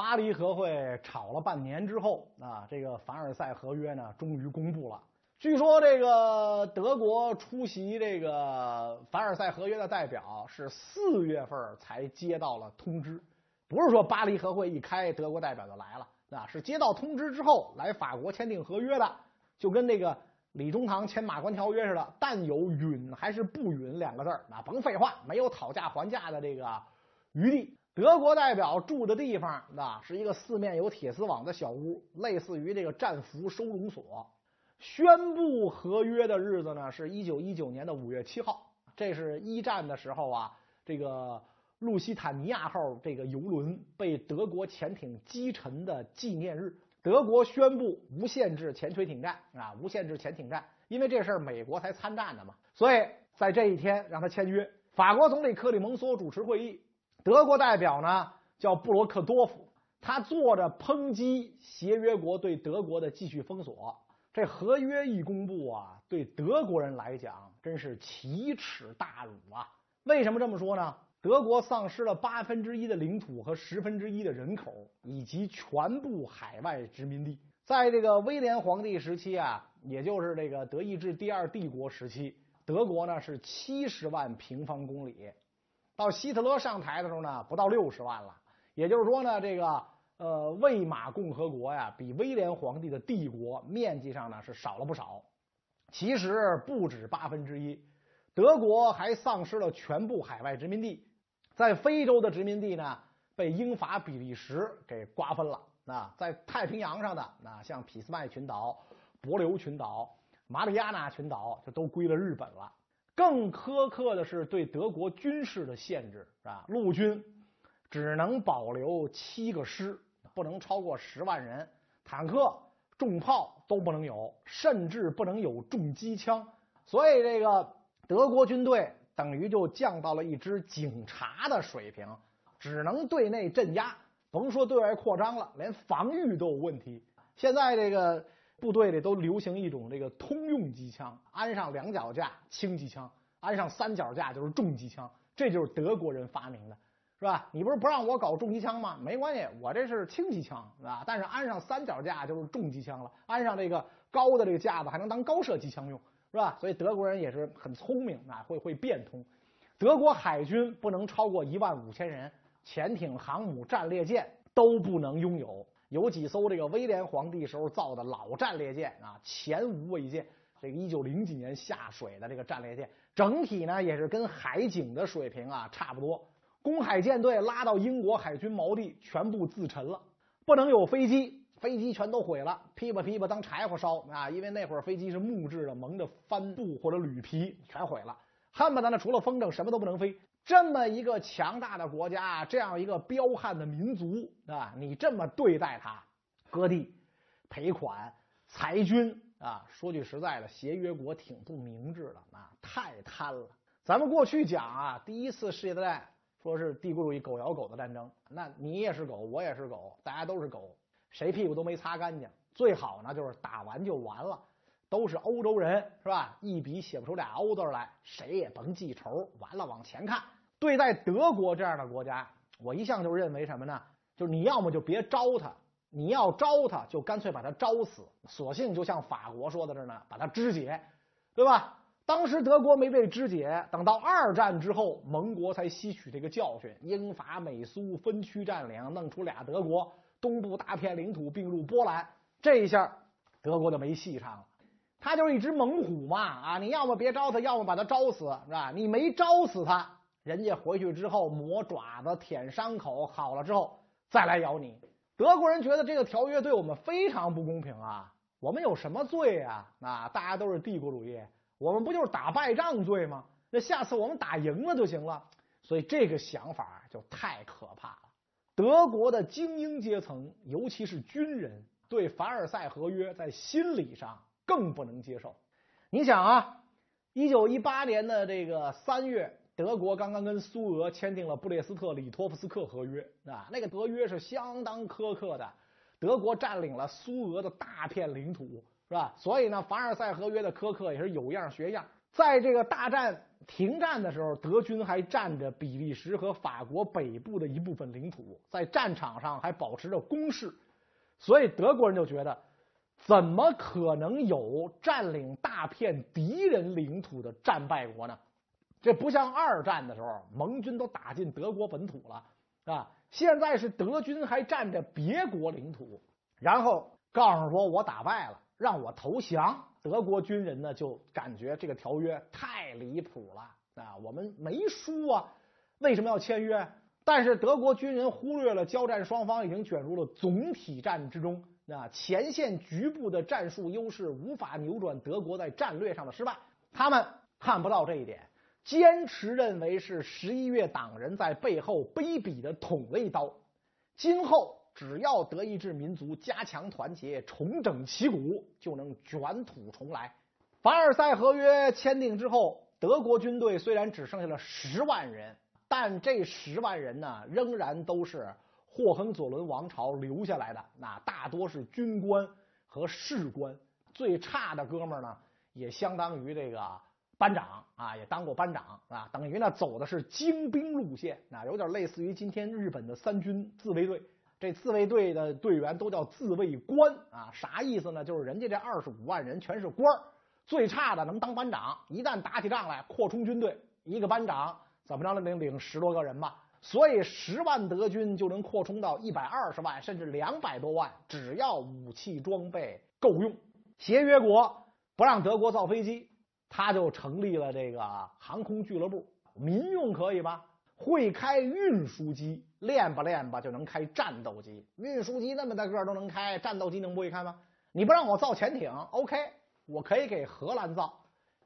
巴黎和会吵了半年之后啊，这个凡尔赛合约呢，终于公布了。据说这个德国出席这个凡尔赛合约的代表是四月份才接到了通知，不是说巴黎和会一开，德国代表就来了啊，是接到通知之后来法国签订合约的，就跟那个李中堂签马关条约似的，但有允还是不允两个字儿，那甭废话，没有讨价还价的这个余地。德国代表住的地方啊，是一个四面有铁丝网的小屋，类似于这个战俘收容所。宣布合约的日子呢，是一九一九年的五月七号，这是一战的时候啊，这个路西坦尼亚号这个游轮被德国潜艇击沉的纪念日。德国宣布无限制潜水艇战啊，无限制潜艇战，因为这事儿美国才参战的嘛，所以在这一天让他签约。法国总理克里蒙梭主持会议，德国代表呢叫布罗克多夫，他坐着抨击协约国对德国的继续封锁。这合约一公布啊，对德国人来讲真是奇耻大辱啊！为什么这么说呢？德国丧失了八分之一的领土和十分之一的人口，以及全部海外殖民地。在这个威廉皇帝时期啊，也就是这个德意志第二帝国时期，德国呢是七十万平方公里，到希特勒上台的时候呢，不到六十万了。也就是说呢，这个。呃，魏玛共和国呀，比威廉皇帝的帝国面积上呢是少了不少。其实不止八分之一，德国还丧失了全部海外殖民地，在非洲的殖民地呢被英法比利时给瓜分了。啊，在太平洋上的那像俾斯麦群岛、帛琉群岛、马里亚纳群岛就都归了日本了。更苛刻的是对德国军事的限制，啊？陆军只能保留七个师。不能超过十万人，坦克、重炮都不能有，甚至不能有重机枪。所以，这个德国军队等于就降到了一支警察的水平，只能对内镇压，甭说对外扩张了，连防御都有问题。现在这个部队里都流行一种这个通用机枪，安上两脚架轻机枪，安上三脚架就是重机枪，这就是德国人发明的。是吧？你不是不让我搞重机枪吗？没关系，我这是轻机枪，是吧？但是安上三脚架就是重机枪了，安上这个高的这个架子还能当高射机枪用，是吧？所以德国人也是很聪明啊，会会变通。德国海军不能超过一万五千人，潜艇、航母、战列舰都不能拥有。有几艘这个威廉皇帝时候造的老战列舰啊，前无未见。这个一九零几年下水的这个战列舰，整体呢也是跟海警的水平啊差不多。公海舰队拉到英国海军锚地，全部自沉了。不能有飞机，飞机全都毁了，噼吧噼吧当柴火烧啊！因为那会儿飞机是木质的，蒙着帆布或者铝皮，全毁了。恨不得呢，除了风筝什么都不能飞。这么一个强大的国家，这样一个彪悍的民族啊，你这么对待他，割地、赔款、裁军啊！说句实在的，协约国挺不明智的啊，太贪了。咱们过去讲啊，第一次世界大战。说是帝国主义狗咬狗的战争，那你也是狗，我也是狗，大家都是狗，谁屁股都没擦干净。最好呢就是打完就完了，都是欧洲人是吧？一笔写不出俩欧字来，谁也甭记仇。完了往前看，对待德国这样的国家，我一向就认为什么呢？就是你要么就别招他，你要招他就干脆把他招死，索性就像法国说的这呢，把他肢解，对吧？当时德国没被肢解，等到二战之后，盟国才吸取这个教训，英法美苏分区占领，弄出俩德国，东部大片领土并入波兰，这一下德国就没戏唱了。他就是一只猛虎嘛，啊，你要么别招他，要么把他招死，是吧？你没招死他，人家回去之后磨爪子舔伤口，好了之后再来咬你。德国人觉得这个条约对我们非常不公平啊，我们有什么罪啊？啊，大家都是帝国主义。我们不就是打败仗罪吗？那下次我们打赢了就行了。所以这个想法就太可怕了。德国的精英阶层，尤其是军人，对凡尔赛合约在心理上更不能接受。你想啊，一九一八年的这个三月，德国刚刚跟苏俄签订了布列斯特里托夫斯克合约啊，那个德约是相当苛刻的，德国占领了苏俄的大片领土。是吧？所以呢，凡尔赛合约的苛刻也是有样学样。在这个大战停战的时候，德军还占着比利时和法国北部的一部分领土，在战场上还保持着攻势，所以德国人就觉得，怎么可能有占领大片敌人领土的战败国呢？这不像二战的时候，盟军都打进德国本土了啊！现在是德军还占着别国领土，然后告诉说我打败了，让我投降。德国军人呢就感觉这个条约太离谱了啊！我们没输啊，为什么要签约？但是德国军人忽略了交战双方已经卷入了总体战之中啊，前线局部的战术优势无法扭转德国在战略上的失败，他们看不到这一点。坚持认为是十一月党人在背后卑鄙的捅了一刀，今后只要德意志民族加强团结，重整旗鼓，就能卷土重来。凡尔赛合约签订之后，德国军队虽然只剩下了十万人，但这十万人呢，仍然都是霍亨佐伦王朝留下来的，那大多是军官和士官，最差的哥们儿呢，也相当于这个。班长啊，也当过班长啊，等于呢走的是精兵路线啊，有点类似于今天日本的三军自卫队。这自卫队的队员都叫自卫官啊，啥意思呢？就是人家这二十五万人全是官儿，最差的能当班长。一旦打起仗来，扩充军队，一个班长怎么着能领十多个人吧？所以十万德军就能扩充到一百二十万，甚至两百多万，只要武器装备够用。协约国不让德国造飞机。他就成立了这个航空俱乐部，民用可以吧？会开运输机，练吧练吧就能开战斗机。运输机那么大个都能开，战斗机能不会开吗？你不让我造潜艇，OK，我可以给荷兰造，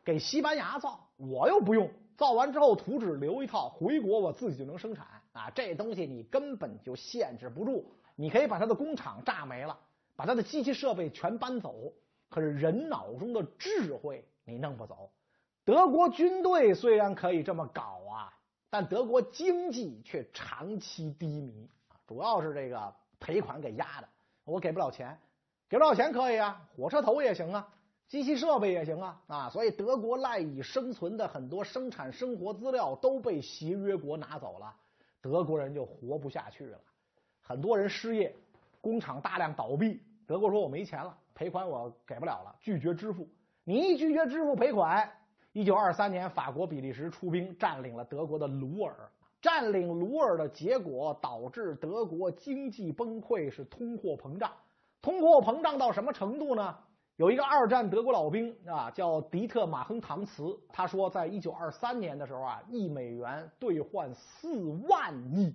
给西班牙造，我又不用。造完之后图纸留一套，回国我自己就能生产啊！这东西你根本就限制不住，你可以把它的工厂炸没了，把它的机器设备全搬走，可是人脑中的智慧。你弄不走，德国军队虽然可以这么搞啊，但德国经济却长期低迷啊，主要是这个赔款给压的。我给不了钱，给不了钱可以啊，火车头也行啊，机器设备也行啊啊，所以德国赖以生存的很多生产生活资料都被协约国拿走了，德国人就活不下去了，很多人失业，工厂大量倒闭，德国说我没钱了，赔款我给不了了，拒绝支付。你一拒绝支付赔款，一九二三年，法国、比利时出兵占领了德国的鲁尔。占领鲁尔的结果导致德国经济崩溃，是通货膨胀。通货膨胀到什么程度呢？有一个二战德国老兵啊，叫迪特马亨唐茨，他说，在一九二三年的时候啊，一美元兑换四万亿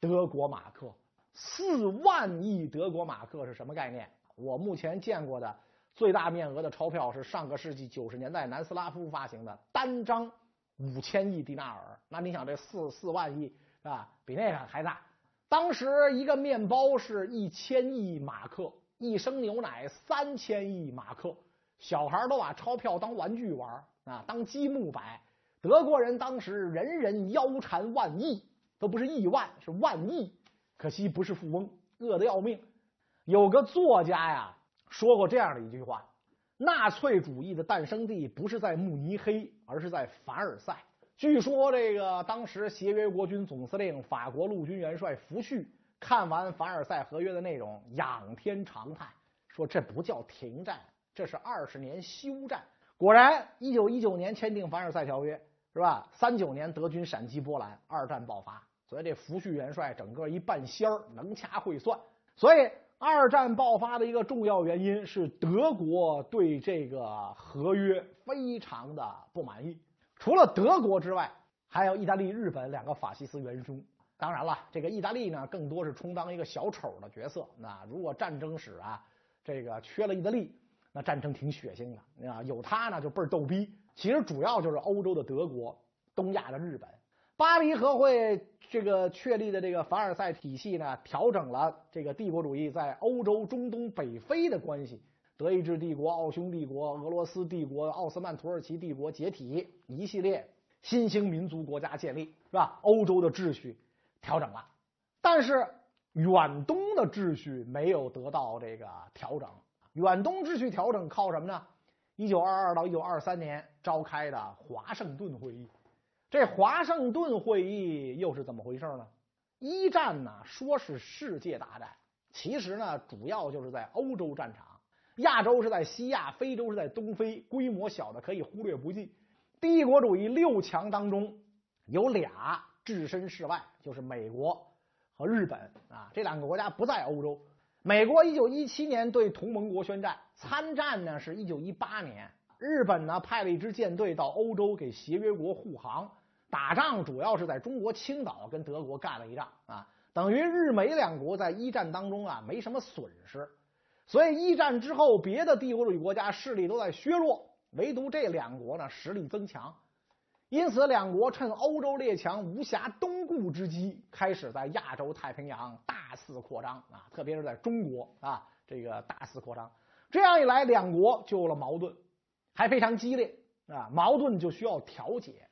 德国马克。四万亿德国马克是什么概念？我目前见过的。最大面额的钞票是上个世纪九十年代南斯拉夫发行的，单张五千亿迪纳尔。那你想，这四四万亿啊，比那个还大。当时一个面包是一千亿马克，一升牛奶三千亿马克。小孩都把钞票当玩具玩啊，当积木摆。德国人当时人人腰缠万亿，都不是亿万，是万亿。可惜不是富翁，饿得要命。有个作家呀。说过这样的一句话：纳粹主义的诞生地不是在慕尼黑，而是在凡尔赛。据说这个当时协约国军总司令、法国陆军元帅福煦看完凡尔赛合约的内容，仰天长叹，说这不叫停战，这是二十年休战。果然，一九一九年签订凡尔赛条约，是吧？三九年德军闪击波兰，二战爆发。所以这福煦元帅整个一半仙儿，能掐会算，所以。二战爆发的一个重要原因是德国对这个合约非常的不满意。除了德国之外，还有意大利、日本两个法西斯元凶。当然了，这个意大利呢，更多是充当一个小丑的角色。那如果战争史啊，这个缺了意大利，那战争挺血腥的啊。有他呢，就倍儿逗逼。其实主要就是欧洲的德国，东亚的日本。巴黎和会这个确立的这个凡尔赛体系呢，调整了这个帝国主义在欧洲、中东、北非的关系。德意志帝国、奥匈帝国、俄罗斯帝国、奥斯曼土耳其帝国解体，一系列新兴民族国家建立，是吧？欧洲的秩序调整了，但是远东的秩序没有得到这个调整。远东秩序调整靠什么呢？一九二二到一九二三年召开的华盛顿会议。这华盛顿会议又是怎么回事呢？一战呢，说是世界大战，其实呢，主要就是在欧洲战场。亚洲是在西亚，非洲是在东非，规模小的可以忽略不计。帝国主义六强当中有俩置身事外，就是美国和日本啊，这两个国家不在欧洲。美国一九一七年对同盟国宣战，参战呢是一九一八年。日本呢派了一支舰队到欧洲给协约国护航。打仗主要是在中国青岛跟德国干了一仗啊，等于日美两国在一战当中啊没什么损失，所以一战之后别的帝国主义国家势力都在削弱，唯独这两国呢实力增强，因此两国趁欧洲列强无暇东顾之机，开始在亚洲太平洋大肆扩张啊，特别是在中国啊这个大肆扩张，这样一来两国就有了矛盾，还非常激烈啊，矛盾就需要调解。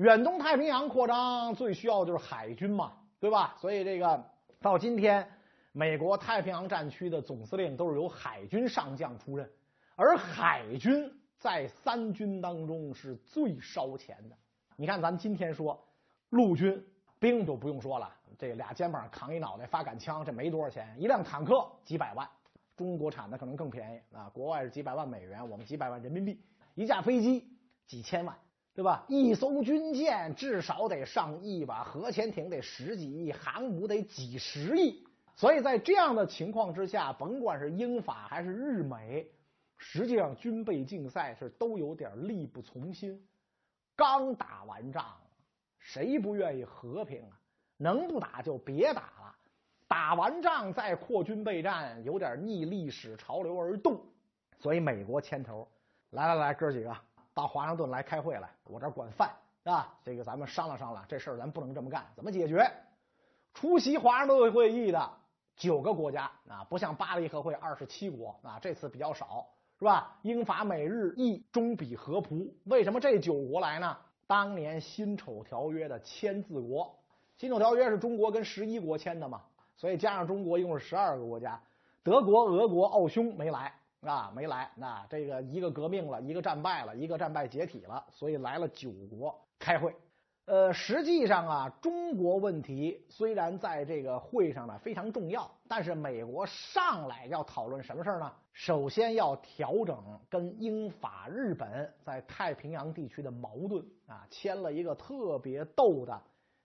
远东太平洋扩张最需要就是海军嘛，对吧？所以这个到今天，美国太平洋战区的总司令都是由海军上将出任，而海军在三军当中是最烧钱的。你看，咱们今天说陆军兵就不用说了，这俩肩膀扛一脑袋发杆枪，这没多少钱，一辆坦克几百万，中国产的可能更便宜啊，国外是几百万美元，我们几百万人民币，一架飞机几千万。对吧？一艘军舰至少得上亿吧，核潜艇得十几亿，航母得几十亿。所以在这样的情况之下，甭管是英法还是日美，实际上军备竞赛是都有点力不从心。刚打完仗，谁不愿意和平啊？能不打就别打了。打完仗再扩军备战，有点逆历史潮流而动。所以美国牵头，来来来，哥几个。到华盛顿来开会来，我这儿管饭啊，这个咱们商量商量，这事儿咱不能这么干，怎么解决？出席华盛顿会议的九个国家啊，不像巴黎和会二十七国啊，这次比较少，是吧？英法美日意中比和葡，为什么这九国来呢？当年辛丑条约的签字国，辛丑条约是中国跟十一国签的嘛，所以加上中国一共是十二个国家，德国、俄国、奥匈没来。啊，没来。那这个一个革命了，一个战败了，一个战败解体了，所以来了九国开会。呃，实际上啊，中国问题虽然在这个会上呢非常重要，但是美国上来要讨论什么事呢？首先要调整跟英法日本在太平洋地区的矛盾啊，签了一个特别逗的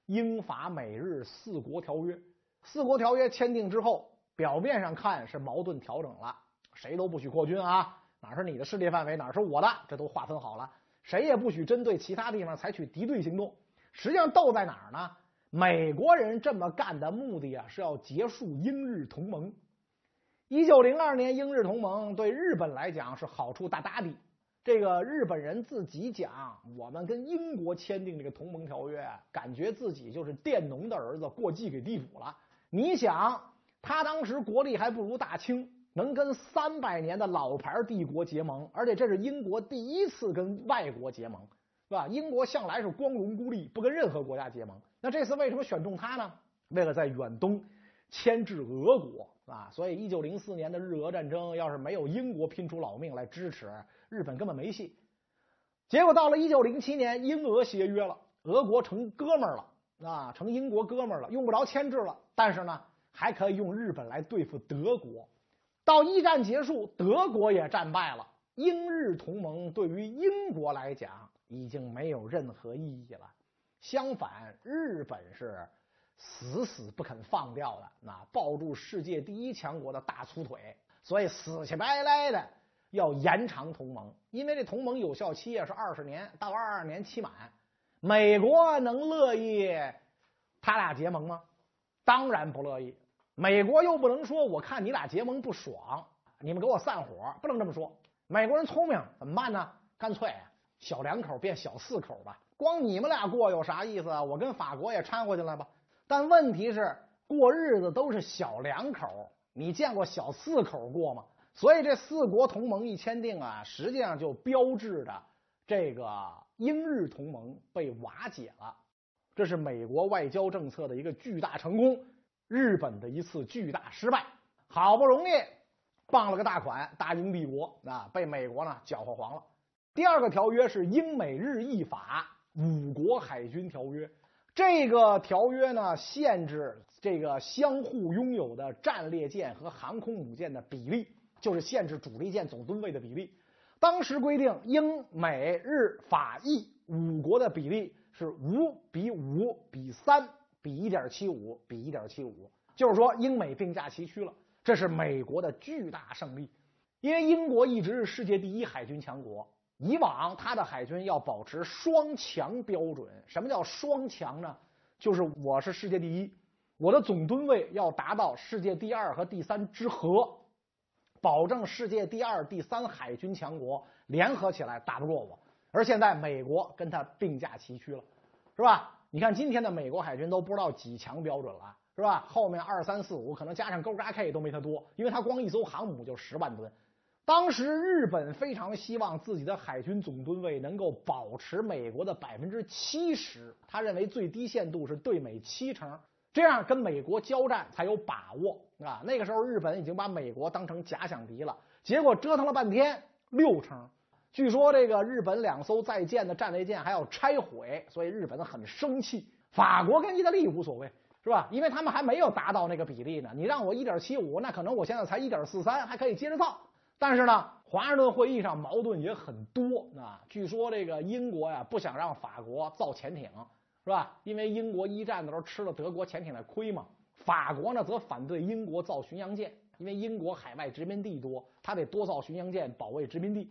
英法美日四国条约。四国条约签订之后，表面上看是矛盾调整了。谁都不许扩军啊！哪是你的势力范围，哪是我的，这都划分好了。谁也不许针对其他地方采取敌对行动。实际上斗在哪儿呢？美国人这么干的目的啊，是要结束英日同盟。一九零二年英日同盟对日本来讲是好处大大的。这个日本人自己讲，我们跟英国签订这个同盟条约，感觉自己就是佃农的儿子过继给地主了。你想，他当时国力还不如大清。能跟三百年的老牌帝国结盟，而且这是英国第一次跟外国结盟，是吧？英国向来是光荣孤立，不跟任何国家结盟。那这次为什么选中他呢？为了在远东牵制俄国，啊，所以一九零四年的日俄战争，要是没有英国拼出老命来支持，日本根本没戏。结果到了一九零七年，英俄协约了，俄国成哥们儿了，啊，成英国哥们儿了，用不着牵制了。但是呢，还可以用日本来对付德国。到一战结束，德国也战败了。英日同盟对于英国来讲已经没有任何意义了。相反，日本是死死不肯放掉的，那抱住世界第一强国的大粗腿，所以死乞白赖的要延长同盟。因为这同盟有效期也是二十年，到二二年期满。美国能乐意他俩结盟吗？当然不乐意。美国又不能说，我看你俩结盟不爽，你们给我散伙，不能这么说。美国人聪明，怎么办呢？干脆小两口变小四口吧，光你们俩过有啥意思啊？我跟法国也掺和进来吧。但问题是，过日子都是小两口，你见过小四口过吗？所以这四国同盟一签订啊，实际上就标志着这个英日同盟被瓦解了。这是美国外交政策的一个巨大成功。日本的一次巨大失败，好不容易傍了个大款，大英帝国啊，被美国呢搅和黄了。第二个条约是英美日意法五国海军条约，这个条约呢限制这个相互拥有的战列舰和航空母舰的比例，就是限制主力舰总吨位的比例。当时规定，英美日法意五国的比例是五比五比三比一点七五比一点七五，就是说英美并驾齐驱了。这是美国的巨大胜利，因为英国一直是世界第一海军强国，以往它的海军要保持双强标准。什么叫双强呢？就是我是世界第一，我的总吨位要达到世界第二和第三之和。保证世界第二、第三海军强国联合起来打不过我，而现在美国跟他并驾齐驱了，是吧？你看今天的美国海军都不知道几强标准了，是吧？后面二三四五可能加上勾扎 K 都没他多，因为他光一艘航母就十万吨。当时日本非常希望自己的海军总吨位能够保持美国的百分之七十，他认为最低限度是对美七成。这样跟美国交战才有把握啊！那个时候日本已经把美国当成假想敌了，结果折腾了半天六成。据说这个日本两艘在建的战列舰还要拆毁，所以日本很生气。法国跟意大利无所谓，是吧？因为他们还没有达到那个比例呢。你让我一点七五，那可能我现在才一点四三，还可以接着造。但是呢，华盛顿会议上矛盾也很多啊。据说这个英国呀不想让法国造潜艇。是吧？因为英国一战的时候吃了德国潜艇的亏嘛。法国呢则反对英国造巡洋舰，因为英国海外殖民地多，他得多造巡洋舰保卫殖民地。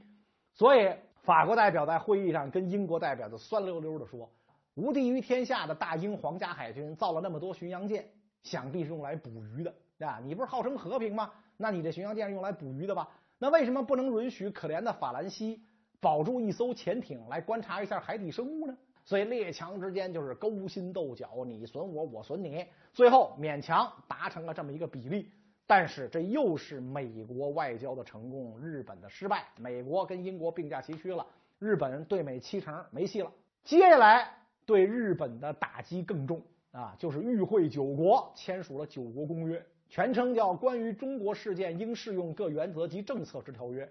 所以法国代表在会议上跟英国代表就酸溜溜的说：“无敌于天下的大英皇家海军造了那么多巡洋舰，想必是用来捕鱼的，啊？你不是号称和平吗？那你这巡洋舰是用来捕鱼的吧？那为什么不能允许可怜的法兰西保住一艘潜艇来观察一下海底生物呢？”所以列强之间就是勾心斗角，你损我，我损你，最后勉强达成了这么一个比例。但是这又是美国外交的成功，日本的失败。美国跟英国并驾齐驱了，日本对美七成没戏了。接下来对日本的打击更重啊，就是与会九国签署了《九国公约》，全称叫《关于中国事件应适用各原则及政策之条约》，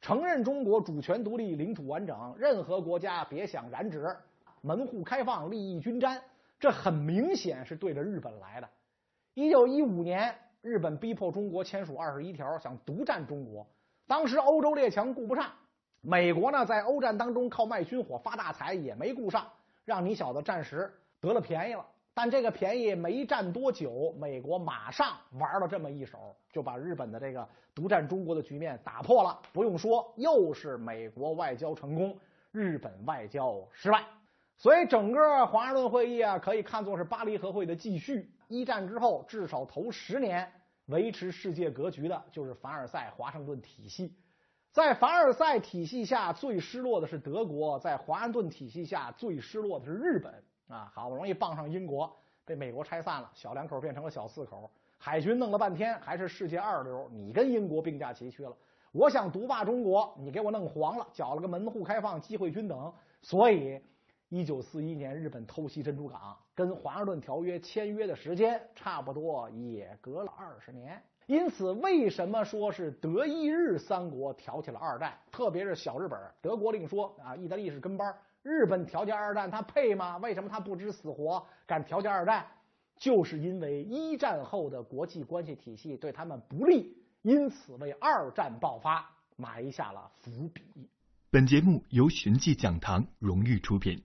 承认中国主权独立、领土完整，任何国家别想染指。门户开放，利益均沾，这很明显是对着日本来的。一九一五年，日本逼迫中国签署二十一条，想独占中国。当时欧洲列强顾不上，美国呢在欧战当中靠卖军火发大财，也没顾上，让你小子暂时得了便宜了。但这个便宜没占多久，美国马上玩了这么一手，就把日本的这个独占中国的局面打破了。不用说，又是美国外交成功，日本外交失败。所以，整个华盛顿会议啊，可以看作是巴黎和会的继续。一战之后，至少头十年维持世界格局的就是凡尔赛华盛顿体系。在凡尔赛体系下最失落的是德国，在华盛顿体系下最失落的是日本。啊，好不容易傍上英国，被美国拆散了，小两口变成了小四口，海军弄了半天还是世界二流。你跟英国并驾齐驱了，我想独霸中国，你给我弄黄了，搅了个门户开放，机会均等，所以。一九四一年，日本偷袭珍珠港，跟华盛顿条约签约的时间差不多，也隔了二十年。因此，为什么说是德意日三国挑起了二战？特别是小日本，德国另说啊，意大利是跟班，日本挑起二战，他配吗？为什么他不知死活敢挑起二战？就是因为一战后的国际关系体系对他们不利，因此为二战爆发埋下了伏笔。本节目由寻迹讲堂荣誉出品。